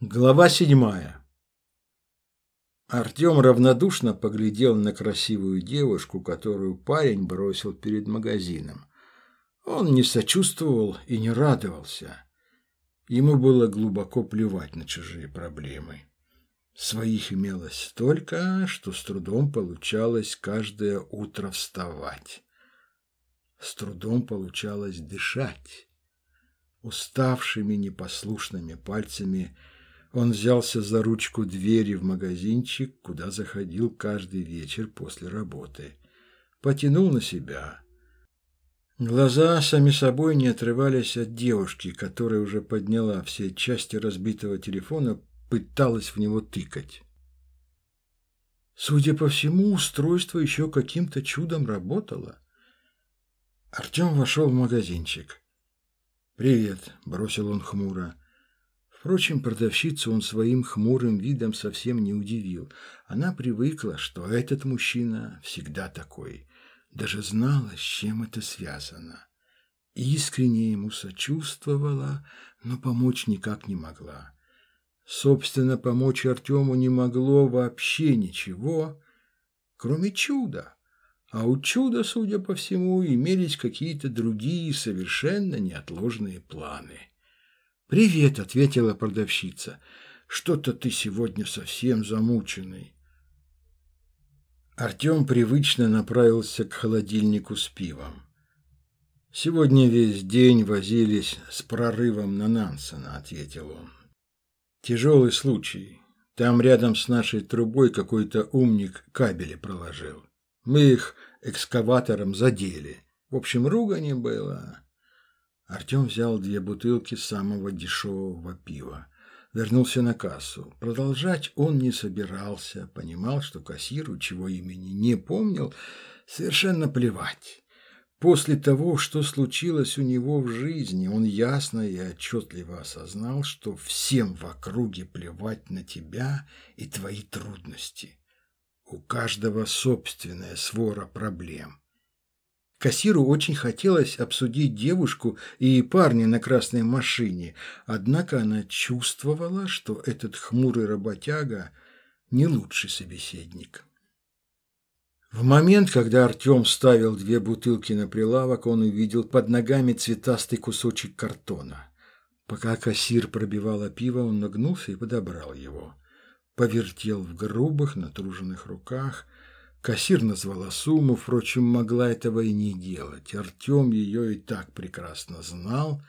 Глава седьмая. Артем равнодушно поглядел на красивую девушку, которую парень бросил перед магазином. Он не сочувствовал и не радовался. Ему было глубоко плевать на чужие проблемы. Своих имелось столько, что с трудом получалось каждое утро вставать. С трудом получалось дышать. Уставшими непослушными пальцами – он взялся за ручку двери в магазинчик, куда заходил каждый вечер после работы. Потянул на себя. Глаза сами собой не отрывались от девушки, которая уже подняла все части разбитого телефона, пыталась в него тыкать. Судя по всему, устройство еще каким-то чудом работало. Артем вошел в магазинчик. «Привет», — бросил он хмуро. Впрочем, продавщицу он своим хмурым видом совсем не удивил. Она привыкла, что этот мужчина всегда такой. Даже знала, с чем это связано. Искренне ему сочувствовала, но помочь никак не могла. Собственно, помочь Артему не могло вообще ничего, кроме чуда. А у чуда, судя по всему, имелись какие-то другие совершенно неотложные планы. «Привет», — ответила продавщица. «Что-то ты сегодня совсем замученный». Артем привычно направился к холодильнику с пивом. «Сегодня весь день возились с прорывом на Нансена», — ответил он. «Тяжелый случай. Там рядом с нашей трубой какой-то умник кабели проложил. Мы их экскаватором задели. В общем, ругани было. Артем взял две бутылки самого дешевого пива. Вернулся на кассу. Продолжать он не собирался. Понимал, что кассиру, чего имени не помнил, совершенно плевать. После того, что случилось у него в жизни, он ясно и отчетливо осознал, что всем в округе плевать на тебя и твои трудности. У каждого собственная свора проблем. Кассиру очень хотелось обсудить девушку и парня на красной машине, однако она чувствовала, что этот хмурый работяга не лучший собеседник. В момент, когда Артем ставил две бутылки на прилавок, он увидел под ногами цветастый кусочек картона. Пока кассир пробивала пиво, он нагнулся и подобрал его. Повертел в грубых, натруженных руках – Кассир назвала сумму, впрочем, могла этого и не делать. Артем ее и так прекрасно знал.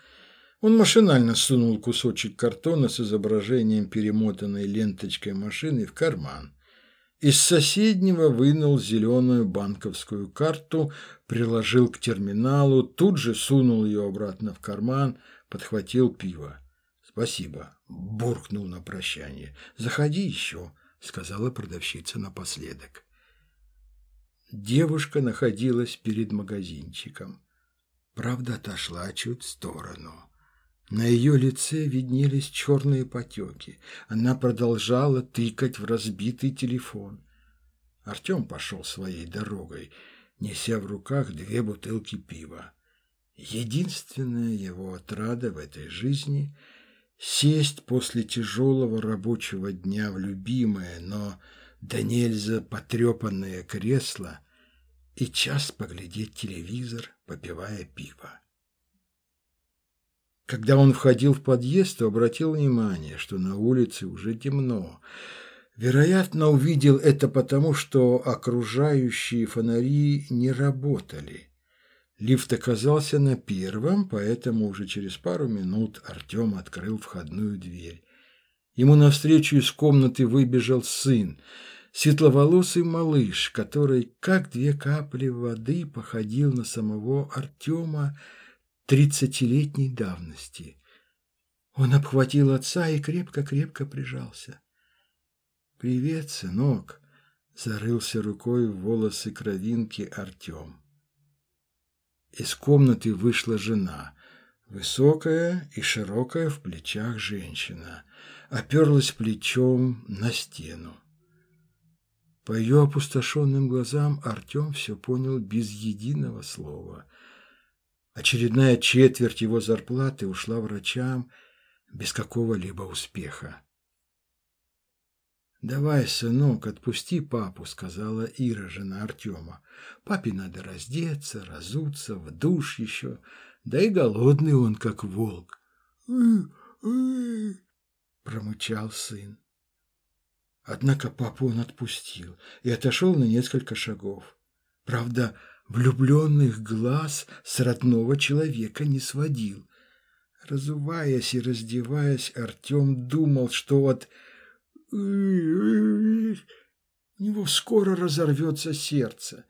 Он машинально сунул кусочек картона с изображением перемотанной ленточкой машины в карман. Из соседнего вынул зеленую банковскую карту, приложил к терминалу, тут же сунул ее обратно в карман, подхватил пиво. «Спасибо», – буркнул на прощание. «Заходи еще», – сказала продавщица напоследок. Девушка находилась перед магазинчиком. Правда, отошла чуть в сторону. На ее лице виднелись черные потеки. Она продолжала тыкать в разбитый телефон. Артем пошел своей дорогой, неся в руках две бутылки пива. Единственная его отрада в этой жизни — сесть после тяжелого рабочего дня в любимое, но да нельзя потрепанное кресло и час поглядеть телевизор, попивая пиво. Когда он входил в подъезд, то обратил внимание, что на улице уже темно. Вероятно, увидел это потому, что окружающие фонари не работали. Лифт оказался на первом, поэтому уже через пару минут Артем открыл входную дверь. Ему навстречу из комнаты выбежал сын – светловолосый малыш, который, как две капли воды, походил на самого Артема тридцатилетней давности. Он обхватил отца и крепко-крепко прижался. «Привет, сынок!» — зарылся рукой в волосы кровинки Артем. Из комнаты вышла жена, высокая и широкая в плечах женщина, оперлась плечом на стену. По ее опустошенным глазам Артем все понял без единого слова. Очередная четверть его зарплаты ушла врачам без какого-либо успеха. «Давай, сынок, отпусти папу», — сказала Ира, жена Артема. «Папе надо раздеться, разуться, в душ еще, да и голодный он, как волк». промычал сын. Однако папу он отпустил и отошел на несколько шагов. Правда, влюбленных глаз с родного человека не сводил. Разуваясь и раздеваясь, Артем думал, что от у него скоро разорвется сердце.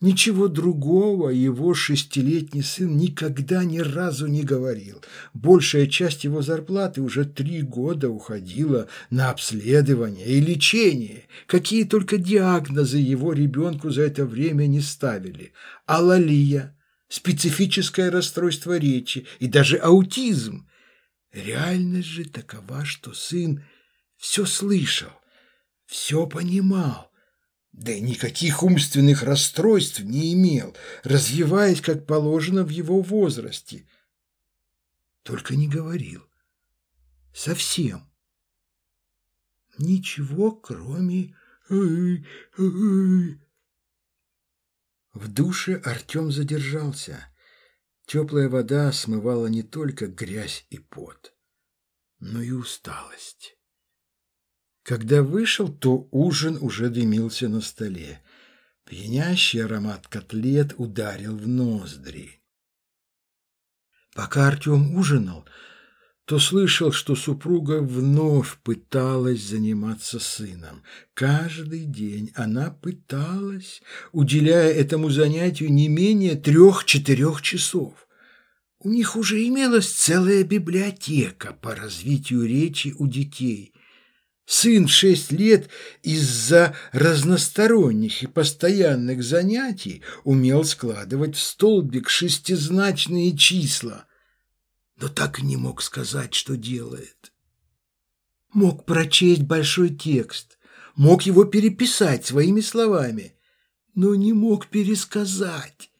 Ничего другого его шестилетний сын никогда ни разу не говорил. Большая часть его зарплаты уже три года уходила на обследование и лечение. Какие только диагнозы его ребенку за это время не ставили. Алалия, специфическое расстройство речи и даже аутизм. Реальность же такова, что сын все слышал, все понимал, да и никаких умственных расстройств не имел, развиваясь, как положено, в его возрасте. Только не говорил. Совсем. Ничего, кроме... В душе Артем задержался. Теплая вода смывала не только грязь и пот, но и усталость. Когда вышел, то ужин уже дымился на столе. Пьянящий аромат котлет ударил в ноздри. Пока Артем ужинал, то слышал, что супруга вновь пыталась заниматься сыном. Каждый день она пыталась, уделяя этому занятию не менее трех-четырех часов. У них уже имелась целая библиотека по развитию речи у детей. Сын в шесть лет из-за разносторонних и постоянных занятий умел складывать в столбик шестизначные числа, но так и не мог сказать, что делает. Мог прочесть большой текст, мог его переписать своими словами, но не мог пересказать,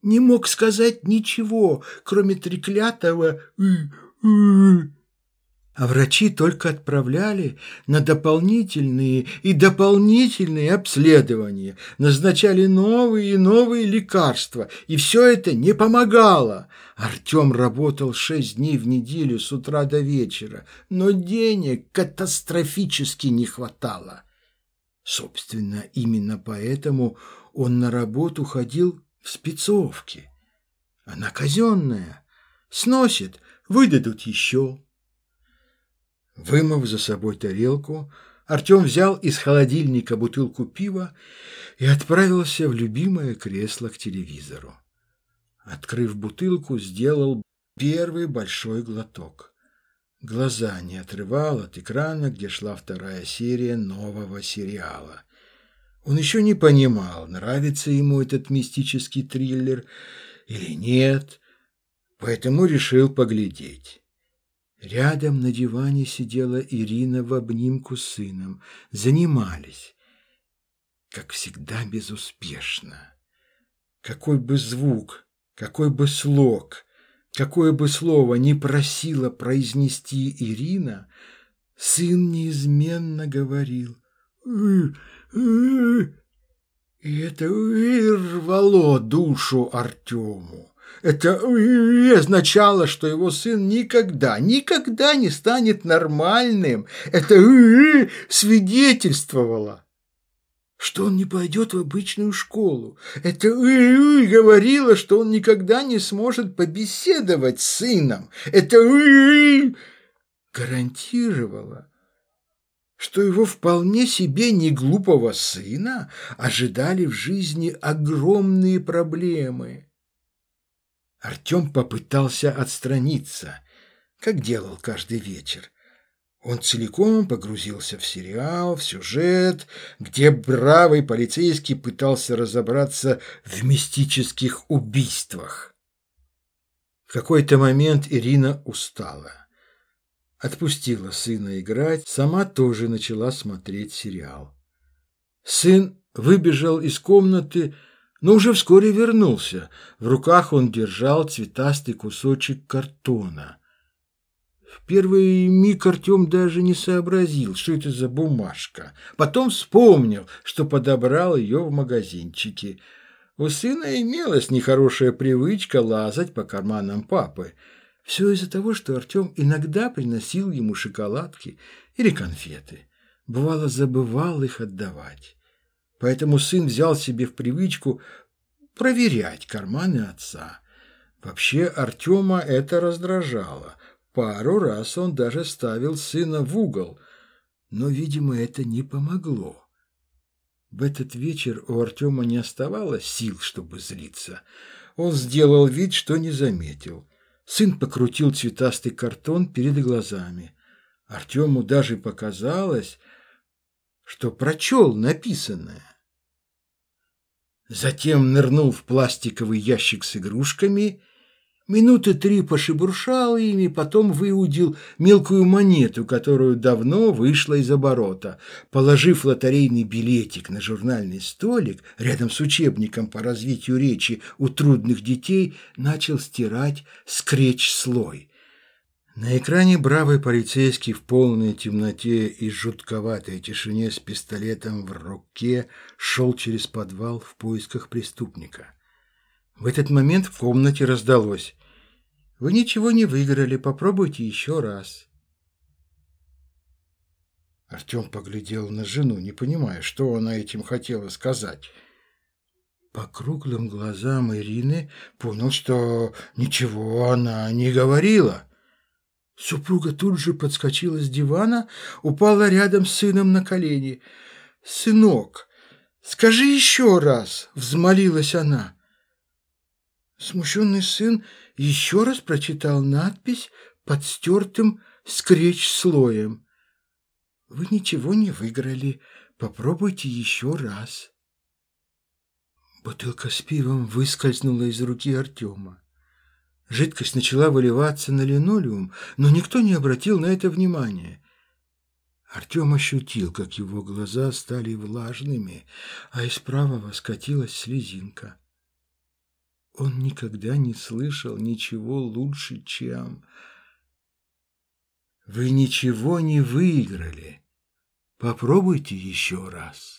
не мог сказать ничего, кроме треклятого «ы-ы-ы» а врачи только отправляли на дополнительные и дополнительные обследования, назначали новые и новые лекарства, и все это не помогало. Артем работал шесть дней в неделю с утра до вечера, но денег катастрофически не хватало. Собственно, именно поэтому он на работу ходил в спецовке. Она казенная, сносит, выдадут еще. Вымыв за собой тарелку, Артем взял из холодильника бутылку пива и отправился в любимое кресло к телевизору. Открыв бутылку, сделал первый большой глоток. Глаза не отрывал от экрана, где шла вторая серия нового сериала. Он еще не понимал, нравится ему этот мистический триллер или нет, поэтому решил поглядеть. Рядом на диване сидела Ирина в обнимку с сыном. Занимались. Как всегда, безуспешно. Какой бы звук, какой бы слог, какое бы слово ни просила произнести Ирина, сын неизменно говорил И это рвало душу Артему. Это означало, что его сын никогда, никогда не станет нормальным. Это свидетельствовало, что он не пойдет в обычную школу. Это говорило, что он никогда не сможет побеседовать с сыном. Это гарантировало, что его вполне себе не глупого сына ожидали в жизни огромные проблемы. Артем попытался отстраниться, как делал каждый вечер. Он целиком погрузился в сериал, в сюжет, где бравый полицейский пытался разобраться в мистических убийствах. В какой-то момент Ирина устала. Отпустила сына играть, сама тоже начала смотреть сериал. Сын выбежал из комнаты, но уже вскоре вернулся. В руках он держал цветастый кусочек картона. В первый миг Артем даже не сообразил, что это за бумажка. Потом вспомнил, что подобрал ее в магазинчике. У сына имелась нехорошая привычка лазать по карманам папы. Все из-за того, что Артем иногда приносил ему шоколадки или конфеты. Бывало, забывал их отдавать. Поэтому сын взял себе в привычку проверять карманы отца. Вообще Артема это раздражало. Пару раз он даже ставил сына в угол, но, видимо, это не помогло. В этот вечер у Артема не оставалось сил, чтобы злиться. Он сделал вид, что не заметил. Сын покрутил цветастый картон перед глазами. Артему даже показалось, что прочел написанное. Затем нырнул в пластиковый ящик с игрушками Минуты три пошебуршал ими, потом выудил мелкую монету, которую давно вышла из оборота. Положив лотерейный билетик на журнальный столик рядом с учебником по развитию речи у трудных детей, начал стирать скретч-слой. На экране бравый полицейский в полной темноте и жутковатой тишине с пистолетом в руке шел через подвал в поисках преступника. В этот момент в комнате раздалось. «Вы ничего не выиграли, попробуйте еще раз». Артем поглядел на жену, не понимая, что она этим хотела сказать. По круглым глазам Ирины понял, что ничего она не говорила. Супруга тут же подскочила с дивана, упала рядом с сыном на колени. «Сынок, скажи еще раз!» — взмолилась она. Смущенный сын еще раз прочитал надпись под стертым скретч-слоем. «Вы ничего не выиграли. Попробуйте еще раз». Бутылка с пивом выскользнула из руки Артема. Жидкость начала выливаться на линолеум, но никто не обратил на это внимания. Артем ощутил, как его глаза стали влажными, а из правого скатилась слезинка. Он никогда не слышал ничего лучше, чем... Вы ничего не выиграли. Попробуйте еще раз.